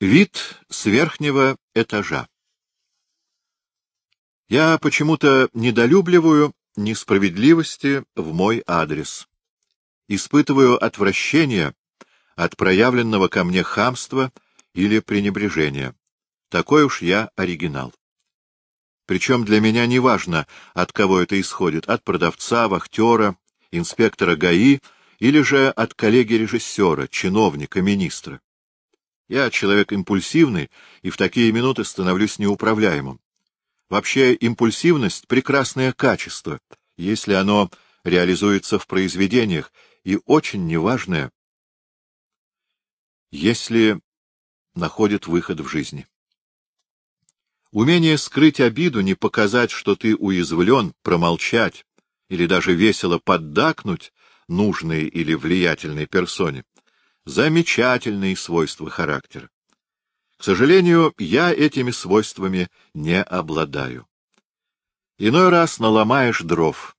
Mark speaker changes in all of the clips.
Speaker 1: Вид с верхнего этажа. Я почему-то недолюбливаю несправедливости в мой адрес. Испытываю отвращение от проявленного ко мне хамства или пренебрежения. Такой уж я оригинал. Причем для меня не важно, от кого это исходит, от продавца, вахтера, инспектора ГАИ или же от коллеги-режиссера, чиновника, министра. Я человек импульсивный и в такие минуты становлюсь неуправляемым. Вообще импульсивность — прекрасное качество, если оно реализуется в произведениях, и очень неважное, если находит выход в жизни. Умение скрыть обиду, не показать, что ты уязвлен, промолчать или даже весело поддакнуть нужной или влиятельной персоне замечательные свойства характера. К сожалению, я этими свойствами не обладаю. Иной раз наломаешь дров,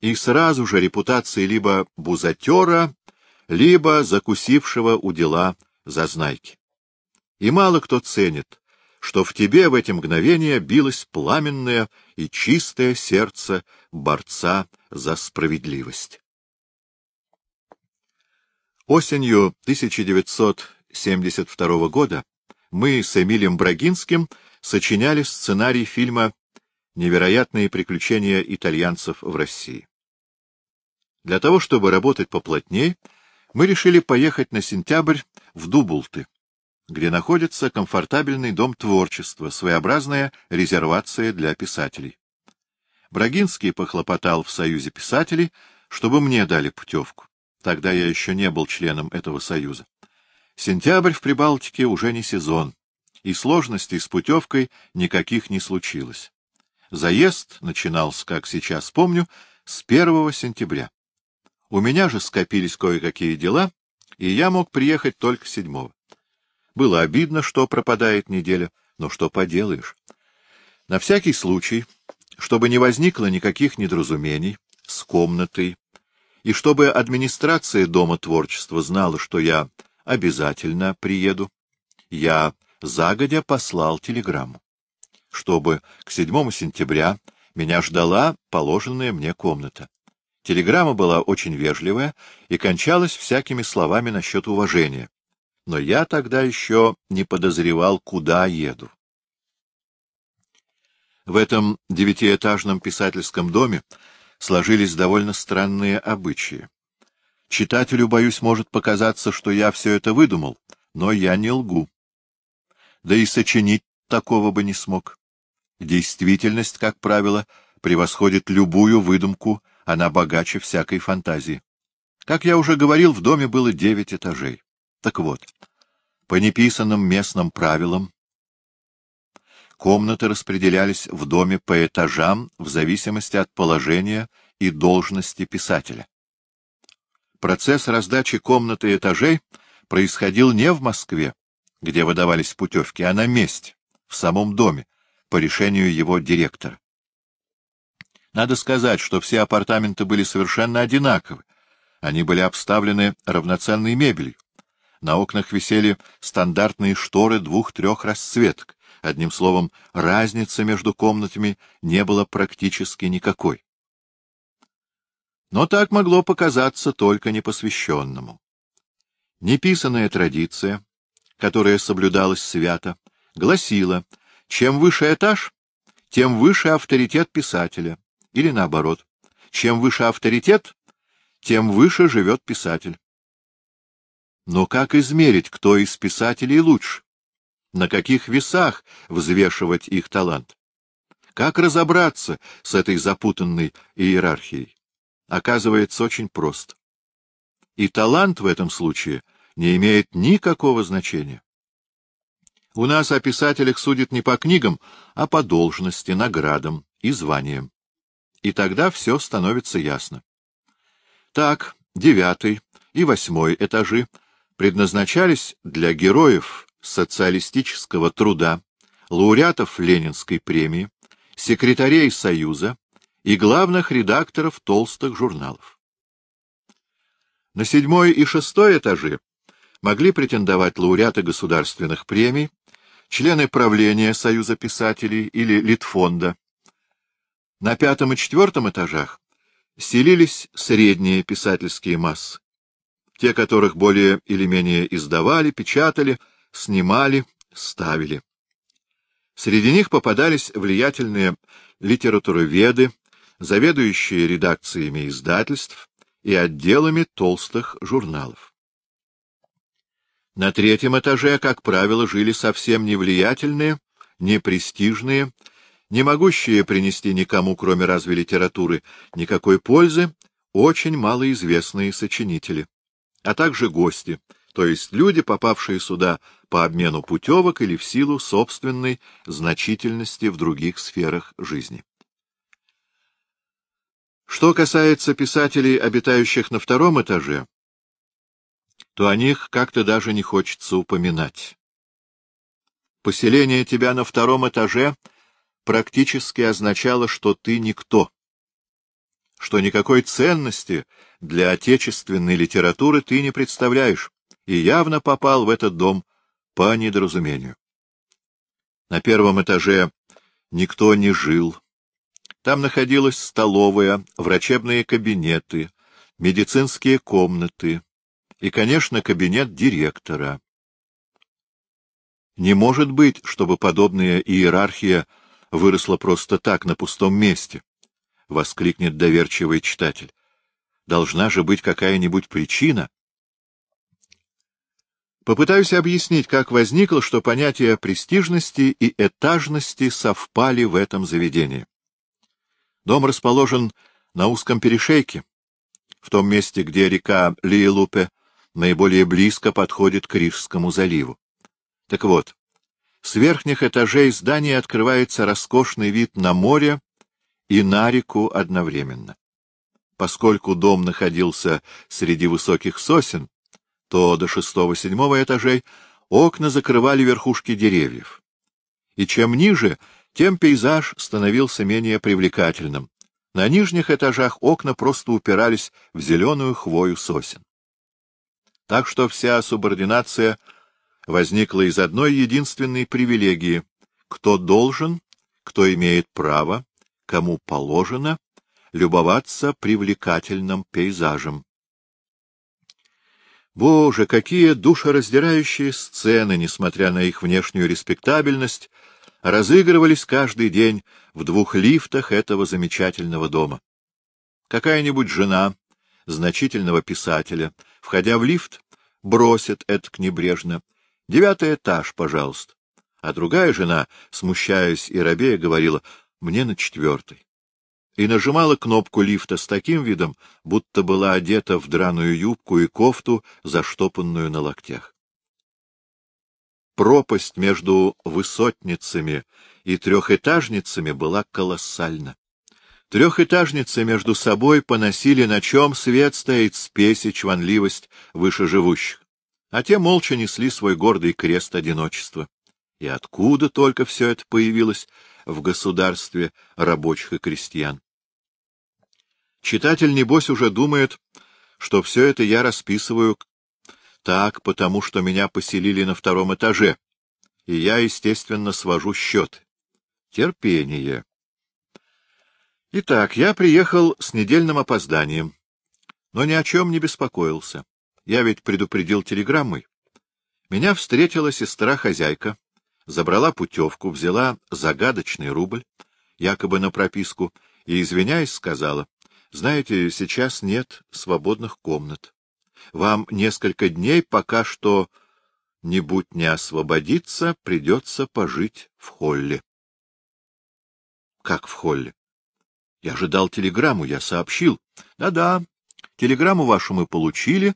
Speaker 1: и сразу же репутация либо бузатера, либо закусившего у дела зазнайки. И мало кто ценит, что в тебе в эти мгновения билось пламенное и чистое сердце борца за справедливость. Осенью 1972 года мы с Эмилием Брагинским сочиняли сценарий фильма «Невероятные приключения итальянцев в России». Для того, чтобы работать поплотнее, мы решили поехать на сентябрь в Дубулты, где находится комфортабельный дом творчества, своеобразная резервация для писателей. Брагинский похлопотал в Союзе писателей, чтобы мне дали путевку. Тогда я еще не был членом этого союза. Сентябрь в Прибалтике уже не сезон, и сложностей с путевкой никаких не случилось. Заезд начинался, как сейчас помню, с первого сентября. У меня же скопились кое-какие дела, и я мог приехать только седьмого. Было обидно, что пропадает неделя, но что поделаешь. На всякий случай, чтобы не возникло никаких недоразумений с комнатой, и чтобы администрация Дома творчества знала, что я обязательно приеду, я загодя послал телеграмму, чтобы к 7 сентября меня ждала положенная мне комната. Телеграмма была очень вежливая и кончалась всякими словами насчет уважения, но я тогда еще не подозревал, куда еду. В этом девятиэтажном писательском доме сложились довольно странные обычаи. Читателю, боюсь, может показаться, что я все это выдумал, но я не лгу. Да и сочинить такого бы не смог. Действительность, как правило, превосходит любую выдумку, она богаче всякой фантазии. Как я уже говорил, в доме было девять этажей. Так вот, по неписанным местным правилам, Комнаты распределялись в доме по этажам в зависимости от положения и должности писателя. Процесс раздачи комнаты и этажей происходил не в Москве, где выдавались путевки, а на месте, в самом доме, по решению его директора. Надо сказать, что все апартаменты были совершенно одинаковы. Они были обставлены равноценной мебелью. На окнах висели стандартные шторы двух-трех расцветок, Одним словом, разницы между комнатами не было практически никакой. Но так могло показаться только непосвященному. Неписанная традиция, которая соблюдалась свято, гласила, чем выше этаж, тем выше авторитет писателя, или наоборот, чем выше авторитет, тем выше живет писатель. Но как измерить, кто из писателей лучше? На каких весах взвешивать их талант. Как разобраться с этой запутанной иерархией? Оказывается, очень просто. И талант в этом случае не имеет никакого значения. У нас о писателях судят не по книгам, а по должности, наградам и званиям. И тогда все становится ясно. Так, девятый и восьмой этажи предназначались для героев социалистического труда, лауреатов Ленинской премии, секретарей Союза и главных редакторов толстых журналов. На седьмой и шестой этажи могли претендовать лауреаты государственных премий, члены правления Союза писателей или Литфонда. На пятом и четвертом этажах селились средние писательские массы, те, которых более или менее издавали, печатали, снимали, ставили. Среди них попадались влиятельные литературоведы, заведующие редакциями издательств и отделами толстых журналов. На третьем этаже, как правило, жили совсем невлиятельные, непрестижные, не могущие принести никому, кроме разве литературы, никакой пользы, очень малоизвестные сочинители, а также гости, то есть люди, попавшие сюда по обмену путевок или в силу собственной значительности в других сферах жизни. Что касается писателей, обитающих на втором этаже, то о них как-то даже не хочется упоминать. Поселение тебя на втором этаже практически означало, что ты никто, что никакой ценности для отечественной литературы ты не представляешь, и явно попал в этот дом по недоразумению. На первом этаже никто не жил. Там находилась столовая, врачебные кабинеты, медицинские комнаты, и, конечно, кабинет директора. Не может быть, чтобы подобная иерархия выросла просто так, на пустом месте, — воскликнет доверчивый читатель. Должна же быть какая-нибудь причина. Попытаюсь объяснить, как возникло, что понятия престижности и этажности совпали в этом заведении. Дом расположен на узком перешейке, в том месте, где река Лиелупе наиболее близко подходит к Рижскому заливу. Так вот, с верхних этажей здания открывается роскошный вид на море и на реку одновременно. Поскольку дом находился среди высоких сосен, то до шестого-седьмого этажей окна закрывали верхушки деревьев. И чем ниже, тем пейзаж становился менее привлекательным. На нижних этажах окна просто упирались в зеленую хвою сосен. Так что вся субординация возникла из одной единственной привилегии — кто должен, кто имеет право, кому положено любоваться привлекательным пейзажем. Боже, какие душераздирающие сцены, несмотря на их внешнюю респектабельность, разыгрывались каждый день в двух лифтах этого замечательного дома. Какая-нибудь жена значительного писателя, входя в лифт, бросит это небрежно. «Девятый этаж, пожалуйста». А другая жена, смущаясь и робея, говорила «мне на четвертый» и нажимала кнопку лифта с таким видом, будто была одета в драную юбку и кофту, заштопанную на локтях. Пропасть между высотницами и трехэтажницами была колоссальна. Трехэтажницы между собой поносили, на чем свет стоит спесь и чванливость выше живущих, а те молча несли свой гордый крест одиночества. И откуда только все это появилось в государстве рабочих и крестьян? Читатель, небось, уже думает, что все это я расписываю так, потому что меня поселили на втором этаже, и я, естественно, свожу счет. Терпение. Итак, я приехал с недельным опозданием, но ни о чем не беспокоился. Я ведь предупредил телеграммой. Меня встретила сестра-хозяйка, забрала путевку, взяла загадочный рубль, якобы на прописку, и, извиняясь, сказала, «Знаете, сейчас нет свободных комнат. Вам несколько дней пока что не будь не освободиться, придется пожить в холле». «Как в холле?» Я ожидал телеграмму, я сообщил. Да-да, телеграмму вашу мы получили,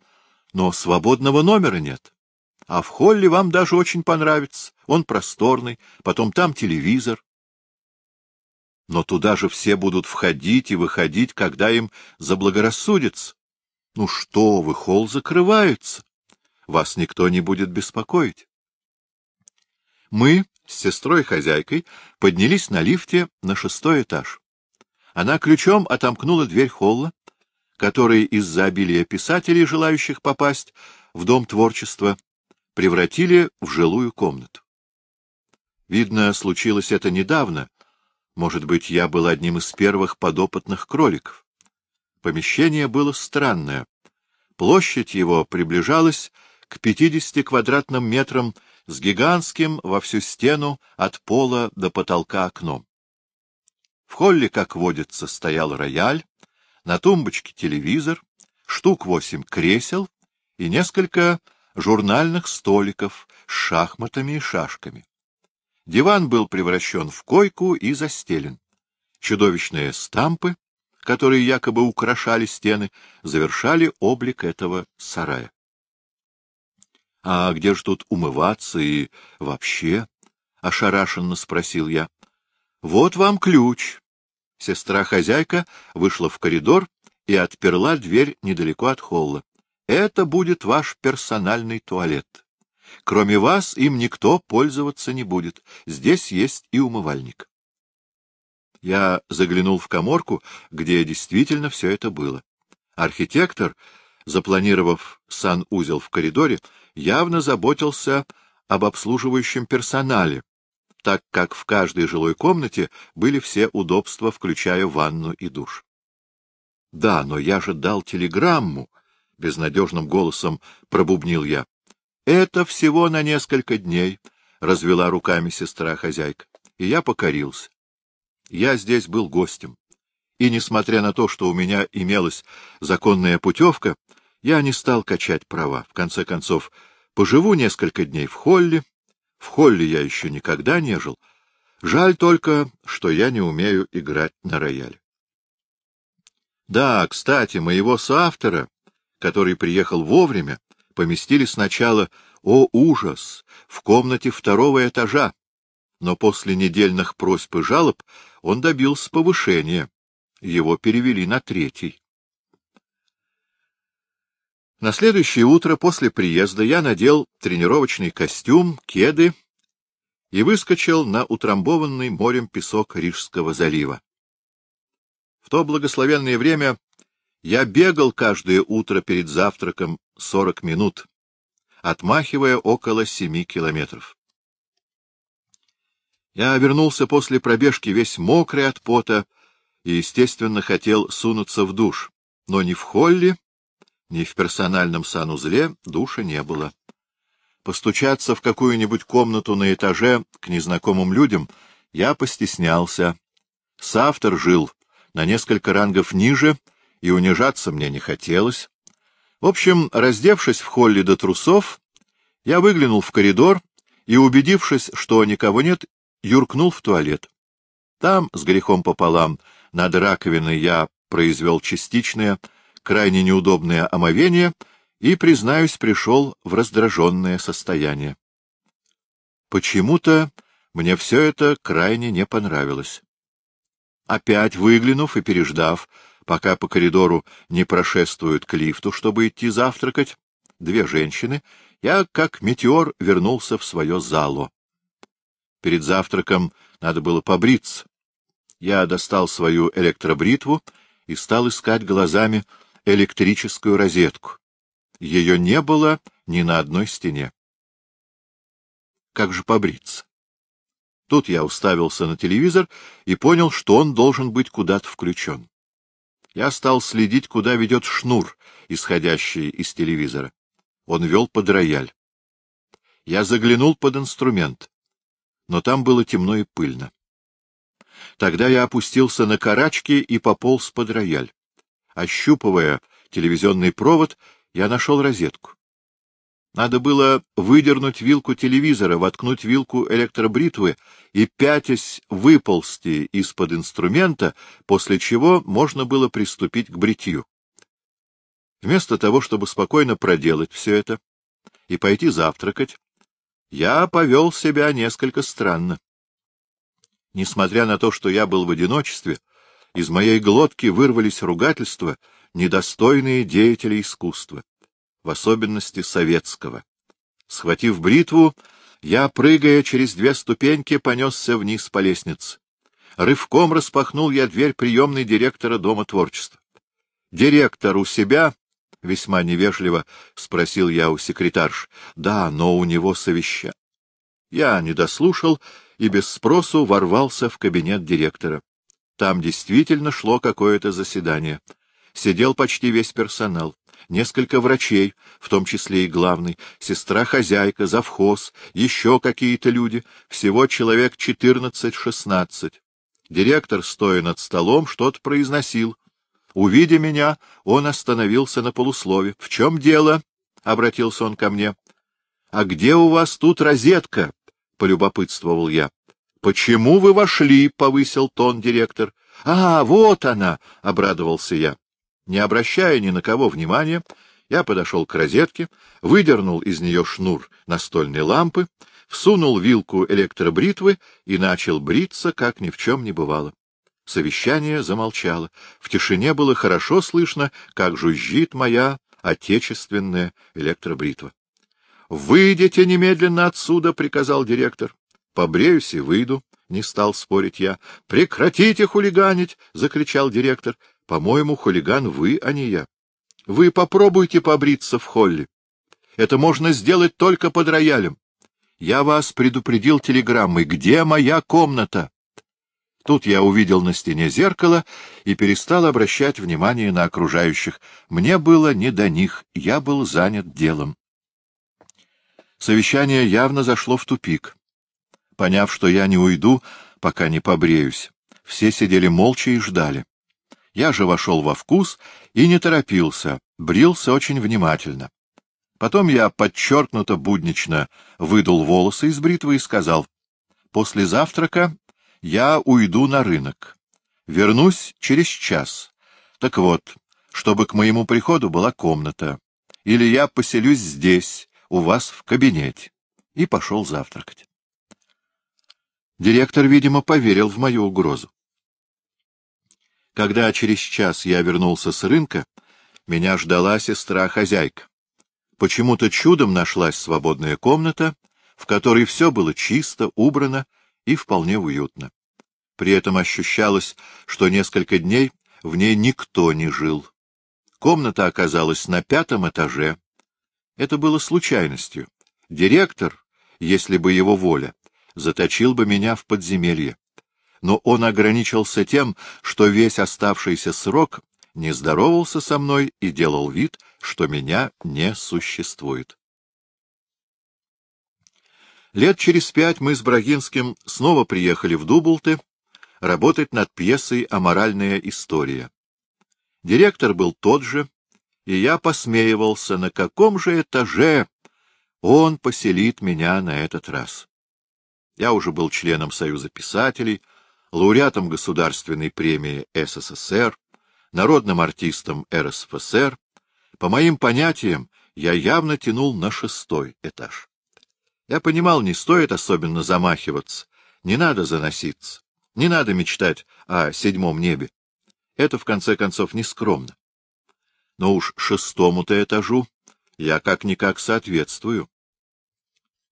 Speaker 1: но свободного номера нет. А в холле вам даже очень понравится. Он просторный, потом там телевизор. Но туда же все будут входить и выходить, когда им заблагорассудится. Ну что вы, холл закрывается. Вас никто не будет беспокоить. Мы с сестрой-хозяйкой поднялись на лифте на шестой этаж. Она ключом отомкнула дверь холла, который из-за обилия писателей, желающих попасть в Дом творчества, превратили в жилую комнату. Видно, случилось это недавно. Может быть, я был одним из первых подопытных кроликов. Помещение было странное. Площадь его приближалась к 50 квадратным метрам с гигантским во всю стену от пола до потолка окном. В холле, как водится, стоял рояль, на тумбочке телевизор, штук восемь кресел и несколько журнальных столиков с шахматами и шашками. Диван был превращен в койку и застелен. Чудовищные стампы, которые якобы украшали стены, завершали облик этого сарая. — А где же тут умываться и вообще? — ошарашенно спросил я. — Вот вам ключ. Сестра-хозяйка вышла в коридор и отперла дверь недалеко от холла. — Это будет ваш персональный туалет. Кроме вас им никто пользоваться не будет. Здесь есть и умывальник. Я заглянул в коморку, где действительно все это было. Архитектор, запланировав санузел в коридоре, явно заботился об обслуживающем персонале, так как в каждой жилой комнате были все удобства, включая ванну и душ. — Да, но я же дал телеграмму, — безнадежным голосом пробубнил я. — Это всего на несколько дней, — развела руками сестра-хозяйка, и я покорился. Я здесь был гостем, и, несмотря на то, что у меня имелась законная путевка, я не стал качать права. В конце концов, поживу несколько дней в холле. В холле я еще никогда не жил. Жаль только, что я не умею играть на рояле. Да, кстати, моего соавтора, который приехал вовремя, поместили сначала, о ужас, в комнате второго этажа, но после недельных просьб и жалоб он добился повышения. Его перевели на третий. На следующее утро после приезда я надел тренировочный костюм, кеды и выскочил на утрамбованный морем песок Рижского залива. В то благословенное время я бегал каждое утро перед завтраком сорок минут, отмахивая около семи километров. Я вернулся после пробежки весь мокрый от пота и, естественно, хотел сунуться в душ, но ни в холле, ни в персональном санузле душа не было. Постучаться в какую-нибудь комнату на этаже к незнакомым людям я постеснялся. Савтор жил на несколько рангов ниже, и унижаться мне не хотелось. В общем, раздевшись в холле до трусов, я выглянул в коридор и, убедившись, что никого нет, юркнул в туалет. Там, с грехом пополам, над раковиной я произвел частичное, крайне неудобное омовение и, признаюсь, пришел в раздраженное состояние. Почему-то мне все это крайне не понравилось. Опять выглянув и переждав, пока по коридору не прошествуют к лифту, чтобы идти завтракать, две женщины, я, как метеор, вернулся в свое зало. Перед завтраком надо было побриться. Я достал свою электробритву и стал искать глазами электрическую розетку. Ее не было ни на одной стене. Как же побриться? Тут я уставился на телевизор и понял, что он должен быть куда-то включен. Я стал следить, куда ведет шнур, исходящий из телевизора. Он вел под рояль. Я заглянул под инструмент но там было темно и пыльно. Тогда я опустился на карачки и пополз под рояль. Ощупывая телевизионный провод, я нашел розетку. Надо было выдернуть вилку телевизора, воткнуть вилку электробритвы и, пятясь, выползти из-под инструмента, после чего можно было приступить к бритью. Вместо того, чтобы спокойно проделать все это и пойти завтракать, я повел себя несколько странно. Несмотря на то, что я был в одиночестве, из моей глотки вырвались ругательства, недостойные деятелей искусства, в особенности советского. Схватив бритву, я, прыгая через две ступеньки, понесся вниз по лестнице. Рывком распахнул я дверь приемной директора Дома творчества. Директор у себя весьма невежливо спросил я у секретарш. — Да, но у него совещание. Я не дослушал и без спросу ворвался в кабинет директора. Там действительно шло какое-то заседание. Сидел почти весь персонал. Несколько врачей, в том числе и главный, сестра-хозяйка, завхоз, еще какие-то люди, всего человек четырнадцать-шестнадцать. Директор, стоя над столом, что-то произносил. Увидя меня, он остановился на полуслове. — В чем дело? — обратился он ко мне. — А где у вас тут розетка? — полюбопытствовал я. — Почему вы вошли? — повысил тон директор. — А, вот она! — обрадовался я. Не обращая ни на кого внимания, я подошел к розетке, выдернул из нее шнур настольной лампы, всунул вилку электробритвы и начал бриться, как ни в чем не бывало. Совещание замолчало. В тишине было хорошо слышно, как жужжит моя отечественная электробритва. — Выйдите немедленно отсюда, — приказал директор. — Побреюсь и выйду, — не стал спорить я. — Прекратите хулиганить, — закричал директор. — По-моему, хулиган вы, а не я. Вы попробуйте побриться в холле. Это можно сделать только под роялем. Я вас предупредил телеграммой. Где моя комната? Тут я увидел на стене зеркало и перестал обращать внимание на окружающих. Мне было не до них, я был занят делом. Совещание явно зашло в тупик. Поняв, что я не уйду, пока не побреюсь, все сидели молча и ждали. Я же вошел во вкус и не торопился, брился очень внимательно. Потом я подчеркнуто буднично выдул волосы из бритвы и сказал, «После завтрака я уйду на рынок. Вернусь через час. Так вот, чтобы к моему приходу была комната. Или я поселюсь здесь, у вас в кабинете». И пошел завтракать. Директор, видимо, поверил в мою угрозу. Когда через час я вернулся с рынка, меня ждала сестра-хозяйка. Почему-то чудом нашлась свободная комната, в которой все было чисто, убрано и вполне уютно. При этом ощущалось, что несколько дней в ней никто не жил. Комната оказалась на пятом этаже. Это было случайностью. Директор, если бы его воля, заточил бы меня в подземелье. Но он ограничился тем, что весь оставшийся срок не здоровался со мной и делал вид, что меня не существует. Лет через пять мы с Брагинским снова приехали в Дублты работать над пьесой «Аморальная история». Директор был тот же, и я посмеивался, на каком же этаже он поселит меня на этот раз. Я уже был членом Союза писателей, лауреатом Государственной премии СССР, народным артистом РСФСР. По моим понятиям, я явно тянул на шестой этаж. Я понимал, не стоит особенно замахиваться, не надо заноситься, не надо мечтать о седьмом небе. Это, в конце концов, не скромно. Но уж шестому-то этажу я как-никак соответствую.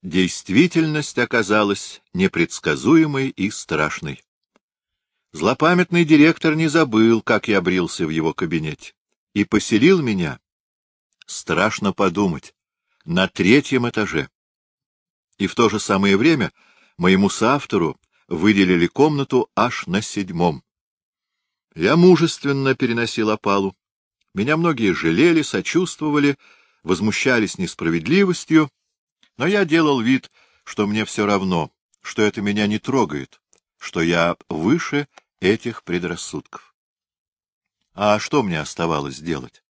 Speaker 1: Действительность оказалась непредсказуемой и страшной. Злопамятный директор не забыл, как я брился в его кабинете, и поселил меня, страшно подумать, на третьем этаже. И в то же самое время моему соавтору выделили комнату аж на седьмом. Я мужественно переносил опалу. Меня многие жалели, сочувствовали, возмущались несправедливостью, но я делал вид, что мне все равно, что это меня не трогает, что я выше этих предрассудков. А что мне оставалось делать?